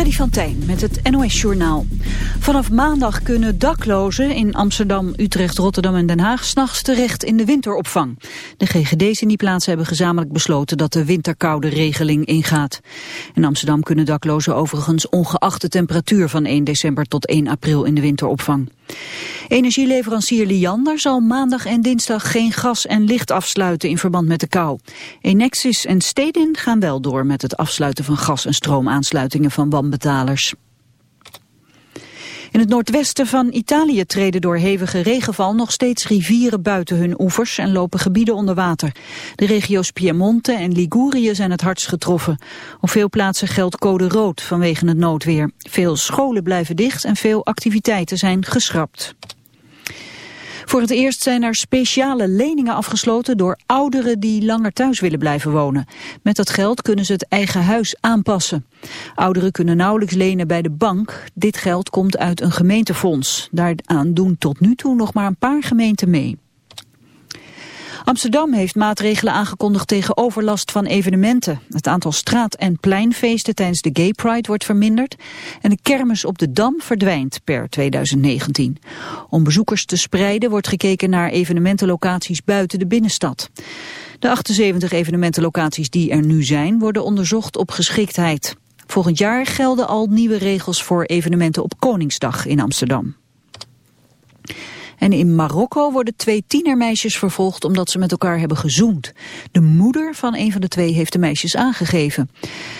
Freddy van met het NOS-journaal. Vanaf maandag kunnen daklozen in Amsterdam, Utrecht, Rotterdam en Den Haag... s'nachts terecht in de winteropvang. De GGD's in die plaatsen hebben gezamenlijk besloten... dat de winterkoude regeling ingaat. In Amsterdam kunnen daklozen overigens ongeacht de temperatuur... van 1 december tot 1 april in de winteropvang. Energieleverancier Liander zal maandag en dinsdag geen gas en licht afsluiten in verband met de kou. Enexis en Stedin gaan wel door met het afsluiten van gas- en stroomaansluitingen van wanbetalers. In het noordwesten van Italië treden door hevige regenval nog steeds rivieren buiten hun oevers en lopen gebieden onder water. De regio's Piemonte en Ligurië zijn het hardst getroffen. Op veel plaatsen geldt code rood vanwege het noodweer. Veel scholen blijven dicht en veel activiteiten zijn geschrapt. Voor het eerst zijn er speciale leningen afgesloten door ouderen die langer thuis willen blijven wonen. Met dat geld kunnen ze het eigen huis aanpassen. Ouderen kunnen nauwelijks lenen bij de bank. Dit geld komt uit een gemeentefonds. Daaraan doen tot nu toe nog maar een paar gemeenten mee. Amsterdam heeft maatregelen aangekondigd tegen overlast van evenementen. Het aantal straat- en pleinfeesten tijdens de Gay Pride wordt verminderd en de kermis op de Dam verdwijnt per 2019. Om bezoekers te spreiden wordt gekeken naar evenementenlocaties buiten de binnenstad. De 78 evenementenlocaties die er nu zijn worden onderzocht op geschiktheid. Volgend jaar gelden al nieuwe regels voor evenementen op Koningsdag in Amsterdam. En in Marokko worden twee tienermeisjes vervolgd omdat ze met elkaar hebben gezoend. De moeder van een van de twee heeft de meisjes aangegeven.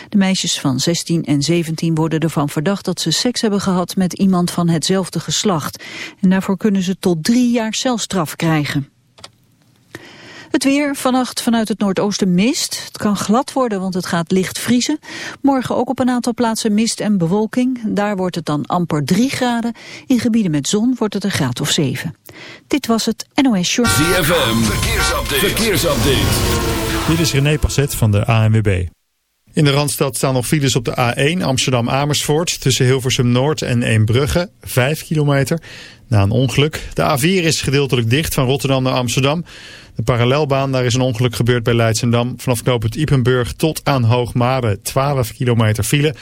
De meisjes van 16 en 17 worden ervan verdacht dat ze seks hebben gehad met iemand van hetzelfde geslacht. En daarvoor kunnen ze tot drie jaar celstraf krijgen. Het weer, vannacht vanuit het noordoosten mist. Het kan glad worden, want het gaat licht vriezen. Morgen ook op een aantal plaatsen mist en bewolking. Daar wordt het dan amper 3 graden. In gebieden met zon wordt het een graad of 7. Dit was het NOS Short. ZFM, verkeersupdate. verkeersupdate. Dit is René Passet van de ANWB. In de Randstad staan nog files op de A1 Amsterdam-Amersfoort... tussen Hilversum Noord en Eembrugge, 5 kilometer. Na een ongeluk. De A4 is gedeeltelijk dicht van Rotterdam naar Amsterdam... De parallelbaan, daar is een ongeluk gebeurd bij Leidsendam. Vanaf knooppunt Ipenburg tot aan Hoogmade 12 kilometer file.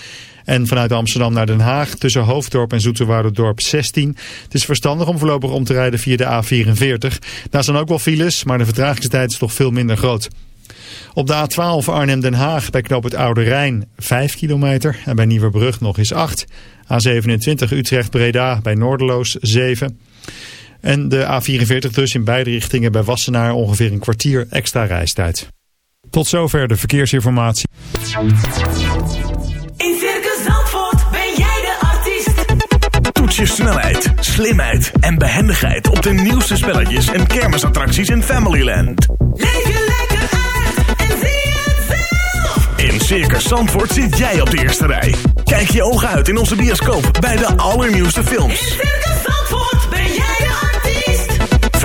En vanuit Amsterdam naar Den Haag tussen Hoofddorp en Dorp 16. Het is verstandig om voorlopig om te rijden via de A44. Daar zijn ook wel files, maar de vertragingstijd is toch veel minder groot. Op de A12 Arnhem-Den Haag bij knoop het Oude Rijn 5 kilometer en bij Nieuwerbrug nog eens 8. A27 Utrecht-Breda bij Noorderloos 7. En de A44 dus in beide richtingen bij Wassenaar ongeveer een kwartier extra reistijd. Tot zover de verkeersinformatie. In Circus Zandvoort ben jij de artiest. Toets je snelheid, slimheid en behendigheid op de nieuwste spelletjes en kermisattracties in Familyland. Leef je lekker uit en zie het zelf. In Circus Zandvoort zit jij op de eerste rij. Kijk je ogen uit in onze bioscoop bij de allernieuwste films. In Circus Zandvoort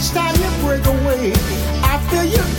each time you break away, I feel you.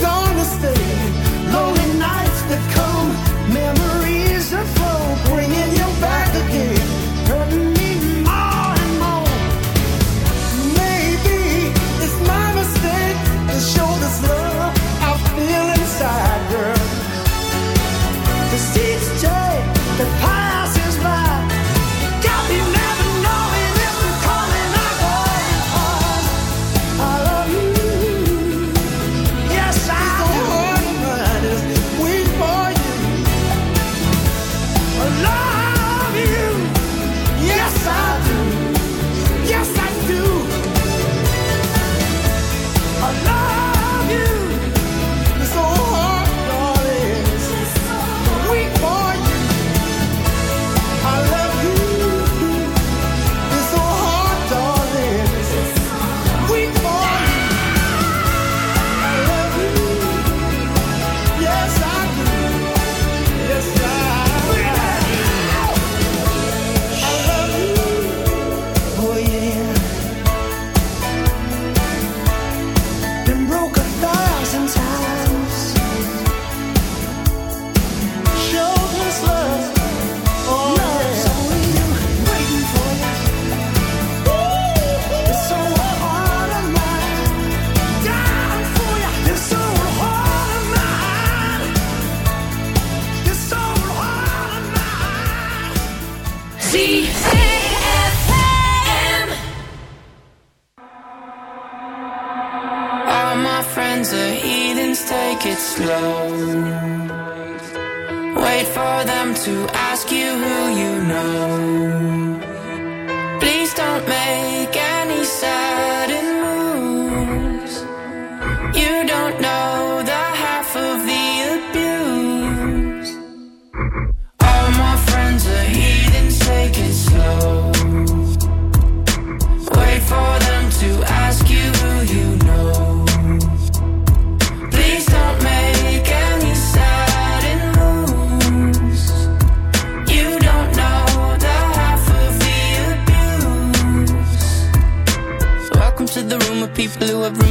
To ask you who you know.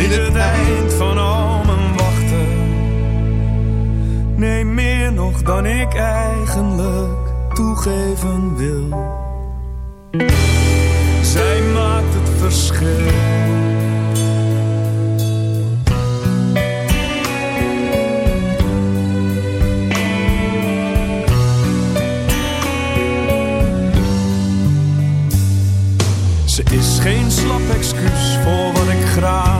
niet het eind van al mijn wachten. Nee, meer nog dan ik eigenlijk toegeven wil. Zij maakt het verschil. Ze is geen slap excuus voor wat ik graag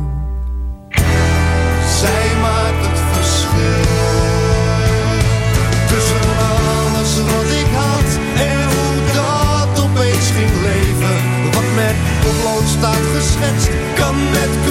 Staat geschetst, kan met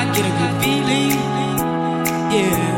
I get a good feeling. Yeah.